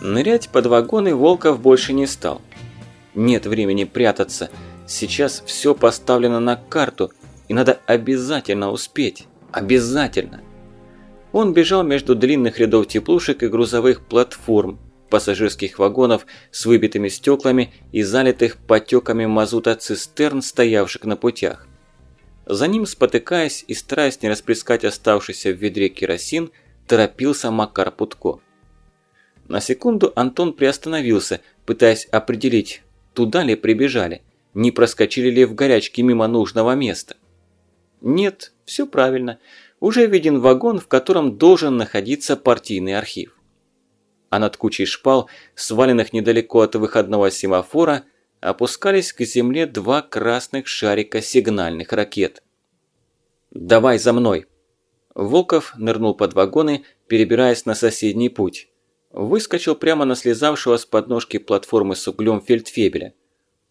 Нырять под вагоны Волков больше не стал. Нет времени прятаться. Сейчас все поставлено на карту, и надо обязательно успеть. Обязательно. Он бежал между длинных рядов теплушек и грузовых платформ, пассажирских вагонов с выбитыми стеклами и залитых потеками мазута цистерн, стоявших на путях. За ним, спотыкаясь и стараясь не расплескать оставшийся в ведре керосин, торопился Макар Путко. На секунду Антон приостановился, пытаясь определить, туда ли прибежали, не проскочили ли в горячке мимо нужного места. Нет, все правильно. Уже виден вагон, в котором должен находиться партийный архив. А над кучей шпал, сваленных недалеко от выходного семафора, опускались к земле два красных шарика сигнальных ракет. «Давай за мной!» Волков нырнул под вагоны, перебираясь на соседний путь. Выскочил прямо на слезавшего с подножки платформы с углем фельдфебеля.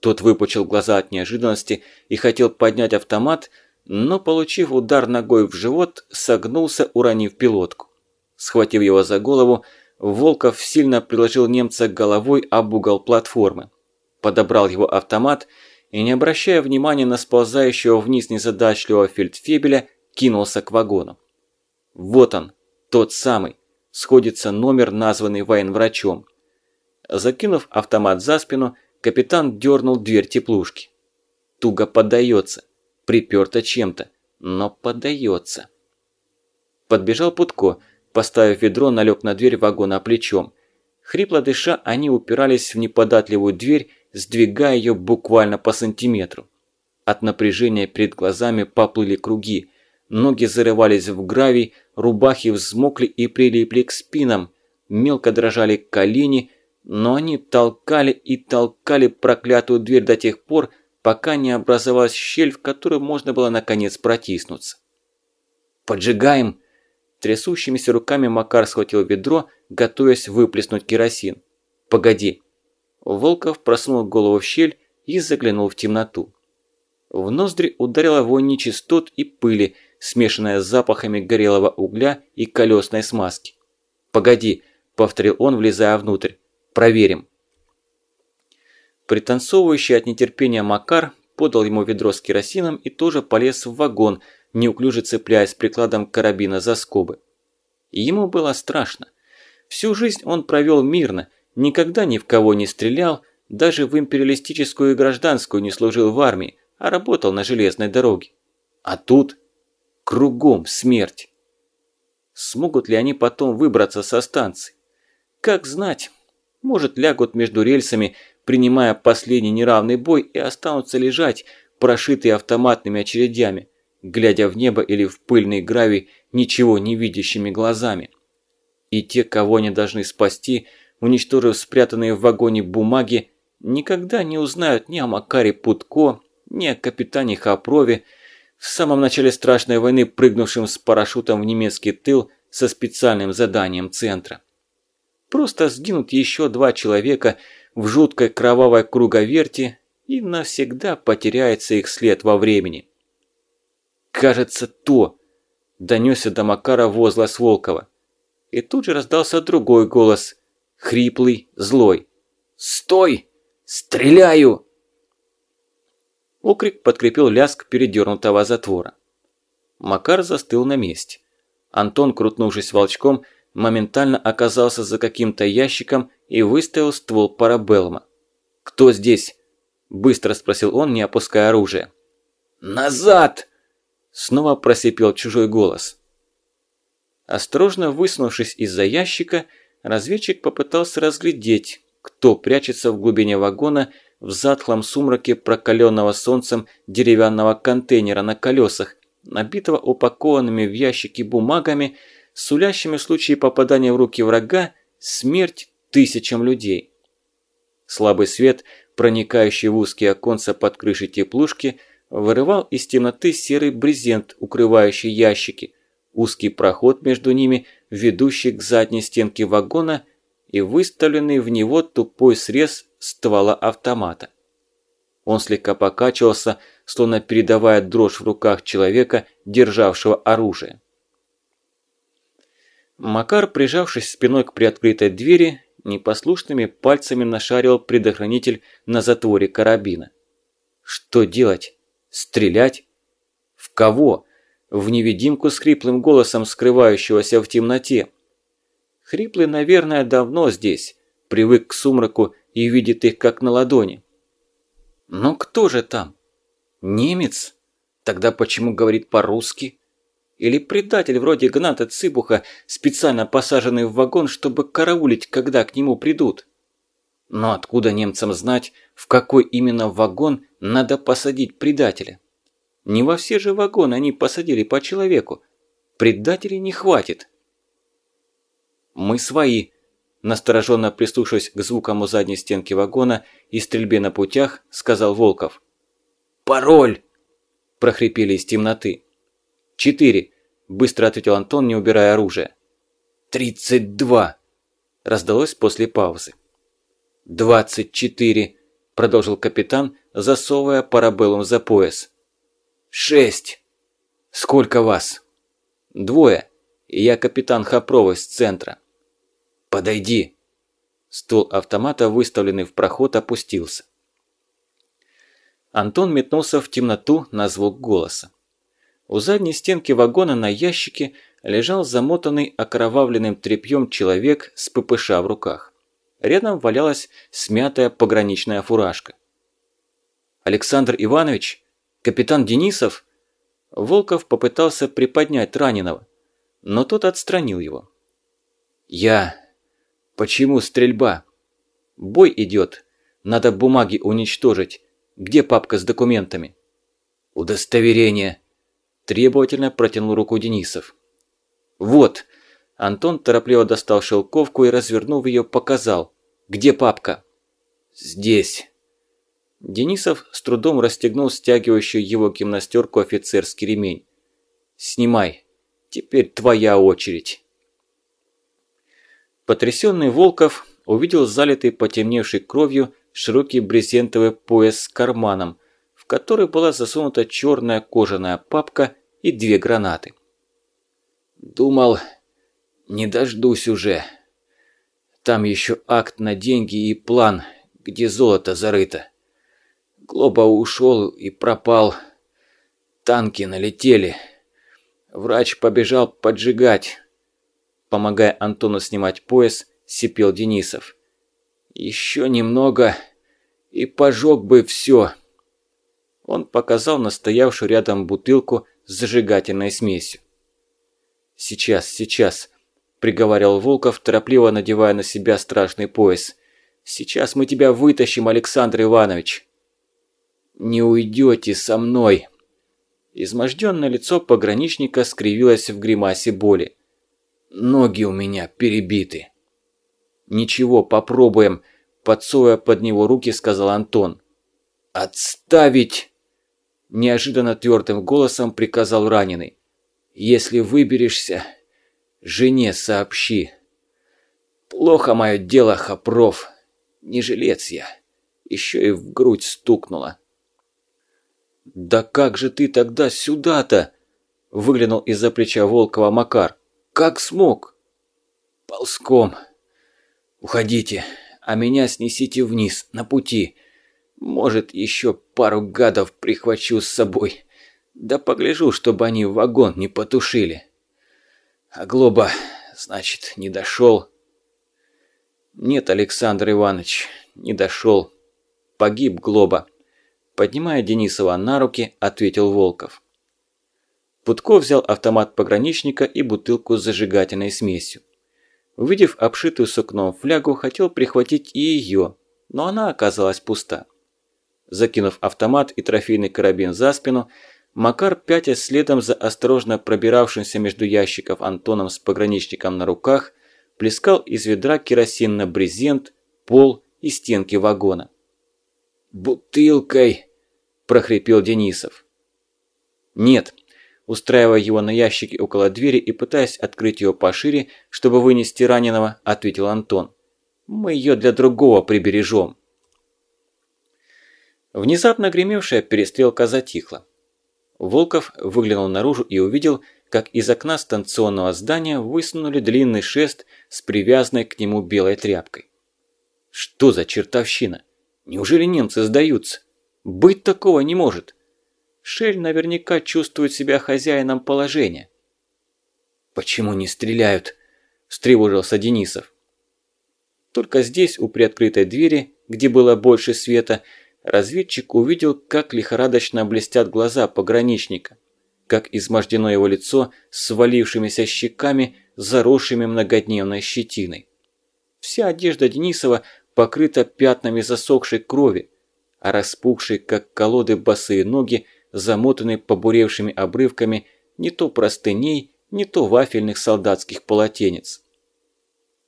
Тот выпучил глаза от неожиданности и хотел поднять автомат, но, получив удар ногой в живот, согнулся, уронив пилотку. Схватив его за голову, Волков сильно приложил немца головой об угол платформы. Подобрал его автомат и, не обращая внимания на сползающего вниз незадачливого фельдфебеля, кинулся к вагону. Вот он, тот самый. Сходится номер, названный военврачом. Закинув автомат за спину, капитан дернул дверь теплушки. Туго поддается, приперто чем-то, но поддается. Подбежал Путко, поставив ведро, налег на дверь вагона плечом. Хрипло дыша, они упирались в неподатливую дверь, сдвигая ее буквально по сантиметру. От напряжения перед глазами поплыли круги – Ноги зарывались в гравий, рубахи взмокли и прилипли к спинам, мелко дрожали колени, но они толкали и толкали проклятую дверь до тех пор, пока не образовалась щель, в которую можно было наконец протиснуться. «Поджигаем!» Трясущимися руками Макар схватил ведро, готовясь выплеснуть керосин. «Погоди!» Волков просунул голову в щель и заглянул в темноту. В ноздри ударила вонь нечистот и пыли – смешанная с запахами горелого угля и колесной смазки. «Погоди», – повторил он, влезая внутрь. «Проверим». Пританцовывающий от нетерпения Макар подал ему ведро с керосином и тоже полез в вагон, неуклюже цепляясь прикладом карабина за скобы. И ему было страшно. Всю жизнь он провел мирно, никогда ни в кого не стрелял, даже в империалистическую и гражданскую не служил в армии, а работал на железной дороге. А тут Кругом смерть. Смогут ли они потом выбраться со станции? Как знать. Может, лягут между рельсами, принимая последний неравный бой и останутся лежать, прошитые автоматными очередями, глядя в небо или в пыльный гравий ничего не видящими глазами. И те, кого они должны спасти, уничтожив спрятанные в вагоне бумаги, никогда не узнают ни о Макаре Путко, ни о капитане Хапрове, в самом начале страшной войны прыгнувшим с парашютом в немецкий тыл со специальным заданием центра. Просто сгинут еще два человека в жуткой кровавой круговерти и навсегда потеряется их след во времени. «Кажется, то!» – донесся до Макара возглас Волкова. И тут же раздался другой голос, хриплый, злой. «Стой! Стреляю!» Окрик подкрепил лязг передернутого затвора. Макар застыл на месте. Антон, крутнувшись волчком, моментально оказался за каким-то ящиком и выставил ствол парабеллума. «Кто здесь?» – быстро спросил он, не опуская оружие. «Назад!» – снова просипел чужой голос. Осторожно высунувшись из-за ящика, разведчик попытался разглядеть, кто прячется в глубине вагона – в затхлом сумраке прокаленного солнцем деревянного контейнера на колесах, набитого упакованными в ящики бумагами, сулящими в случае попадания в руки врага смерть тысячам людей. Слабый свет, проникающий в узкие оконца под крышей теплушки, вырывал из темноты серый брезент, укрывающий ящики, узкий проход между ними, ведущий к задней стенке вагона и выставленный в него тупой срез ствола автомата. Он слегка покачивался, словно передавая дрожь в руках человека, державшего оружие. Макар, прижавшись спиной к приоткрытой двери, непослушными пальцами нашарил предохранитель на затворе карабина. Что делать? Стрелять? В кого? В невидимку с хриплым голосом, скрывающегося в темноте. Хриплый, наверное, давно здесь, привык к сумраку и видит их как на ладони. Но кто же там? Немец? Тогда почему говорит по-русски? Или предатель вроде Гната Цыбуха, специально посаженный в вагон, чтобы караулить, когда к нему придут? Но откуда немцам знать, в какой именно вагон надо посадить предателя? Не во все же вагоны они посадили по человеку. Предателей не хватит. «Мы свои», – настороженно прислушиваясь к звукам у задней стенки вагона и стрельбе на путях, сказал Волков. «Пароль!» – прохрипели из темноты. «Четыре», – быстро ответил Антон, не убирая оружие. «Тридцать два!» – раздалось после паузы. «Двадцать четыре!» – продолжил капитан, засовывая парабеллум за пояс. «Шесть!» «Сколько вас?» «Двое. Я капитан Хопрова из центра». «Подойди!» Стул автомата, выставленный в проход, опустился. Антон метнулся в темноту на звук голоса. У задней стенки вагона на ящике лежал замотанный окровавленным тряпьем человек с ППШ в руках. Рядом валялась смятая пограничная фуражка. «Александр Иванович? Капитан Денисов?» Волков попытался приподнять раненого, но тот отстранил его. «Я... Почему стрельба? Бой идет. Надо бумаги уничтожить. Где папка с документами?» «Удостоверение», Требовательно протянул руку Денисов. «Вот!» Антон торопливо достал шелковку и, развернув ее, показал. «Где папка?» «Здесь». Денисов с трудом расстегнул стягивающую его гимнастерку офицерский ремень. «Снимай. Теперь твоя очередь». Потрясенный Волков увидел залитый потемневшей кровью широкий брезентовый пояс с карманом, в который была засунута черная кожаная папка и две гранаты. Думал, не дождусь уже. Там еще акт на деньги и план, где золото зарыто. Глоба ушел и пропал. Танки налетели. Врач побежал поджигать. Помогая Антону снимать пояс, сипел Денисов. Еще немного и пожег бы все. Он показал настоявшую рядом бутылку с зажигательной смесью. «Сейчас, сейчас», – приговаривал Волков, торопливо надевая на себя страшный пояс. «Сейчас мы тебя вытащим, Александр Иванович!» «Не уйдете со мной!» Изможденное лицо пограничника скривилось в гримасе боли. «Ноги у меня перебиты!» «Ничего, попробуем!» – подсовывая под него руки, сказал Антон. «Отставить!» Неожиданно твердым голосом приказал раненый. «Если выберешься, жене сообщи. Плохо мое дело, Хопров. Не жилец я. Еще и в грудь стукнуло». «Да как же ты тогда сюда-то?» Выглянул из-за плеча Волкова Макар. «Как смог?» «Ползком. Уходите, а меня снесите вниз, на пути. Может, еще пару гадов прихвачу с собой. Да погляжу, чтобы они вагон не потушили. А Глоба, значит, не дошел. Нет, Александр Иванович, не дошел. Погиб Глоба. Поднимая Денисова на руки, ответил Волков. Путко взял автомат пограничника и бутылку с зажигательной смесью. Увидев обшитую сукном флягу, хотел прихватить и ее, но она оказалась пуста. Закинув автомат и трофейный карабин за спину, Макар, пятясь следом за осторожно пробиравшимся между ящиков Антоном с пограничником на руках, плескал из ведра керосин на брезент, пол и стенки вагона. «Бутылкой!» – прохрипел Денисов. «Нет», – устраивая его на ящике около двери и пытаясь открыть ее пошире, чтобы вынести раненого, ответил Антон. «Мы ее для другого прибережем». Внезапно гремевшая перестрелка затихла. Волков выглянул наружу и увидел, как из окна станционного здания высунули длинный шест с привязанной к нему белой тряпкой. Что за чертовщина? Неужели немцы сдаются? Быть такого не может. Шель наверняка чувствует себя хозяином положения. «Почему не стреляют?» – встревожился Денисов. Только здесь, у приоткрытой двери, где было больше света, разведчик увидел, как лихорадочно блестят глаза пограничника, как измождено его лицо с свалившимися щеками, заросшими многодневной щетиной. Вся одежда Денисова покрыта пятнами засохшей крови, а распухшие, как колоды, босые ноги замотаны побуревшими обрывками не то простыней, не то вафельных солдатских полотенец.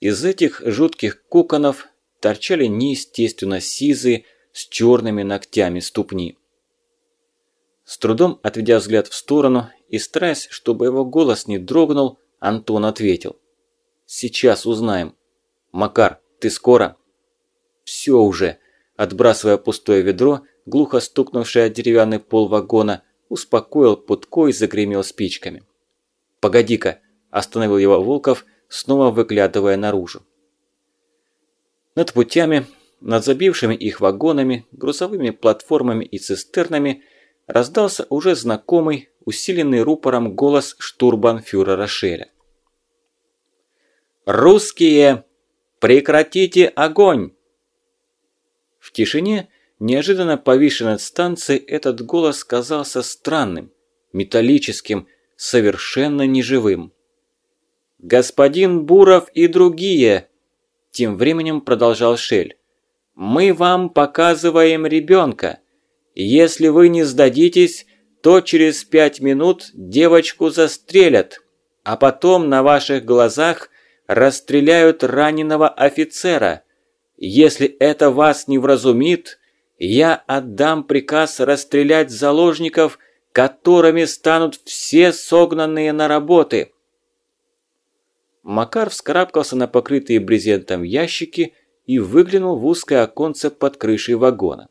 Из этих жутких коконов торчали неестественно сизые с черными ногтями ступни. С трудом отведя взгляд в сторону и стараясь, чтобы его голос не дрогнул, Антон ответил. «Сейчас узнаем. Макар, ты скоро?» «Все уже», отбрасывая пустое ведро, глухо стукнувшее о деревянный пол вагона, успокоил Путко и загремел спичками. «Погоди-ка!» – остановил его Волков – снова выглядывая наружу. Над путями, над забившими их вагонами, грузовыми платформами и цистернами раздался уже знакомый, усиленный рупором голос штурбанфюрера Шеля. «Русские! Прекратите огонь!» В тишине, неожиданно повисшей над станцией, этот голос казался странным, металлическим, совершенно неживым. «Господин Буров и другие!» Тем временем продолжал Шель. «Мы вам показываем ребенка. Если вы не сдадитесь, то через пять минут девочку застрелят, а потом на ваших глазах расстреляют раненого офицера. Если это вас не вразумит, я отдам приказ расстрелять заложников, которыми станут все согнанные на работы». Макар вскарабкался на покрытые брезентом ящики и выглянул в узкое оконце под крышей вагона.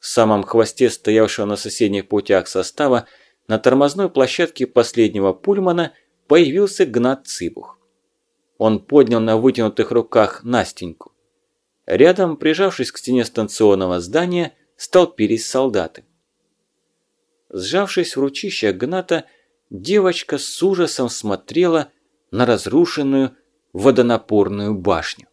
В самом хвосте стоявшего на соседних путях состава на тормозной площадке последнего пульмана появился Гнат Цыбух. Он поднял на вытянутых руках Настеньку. Рядом, прижавшись к стене станционного здания, столпились солдаты. Сжавшись в ручище Гната, девочка с ужасом смотрела на разрушенную водонапорную башню.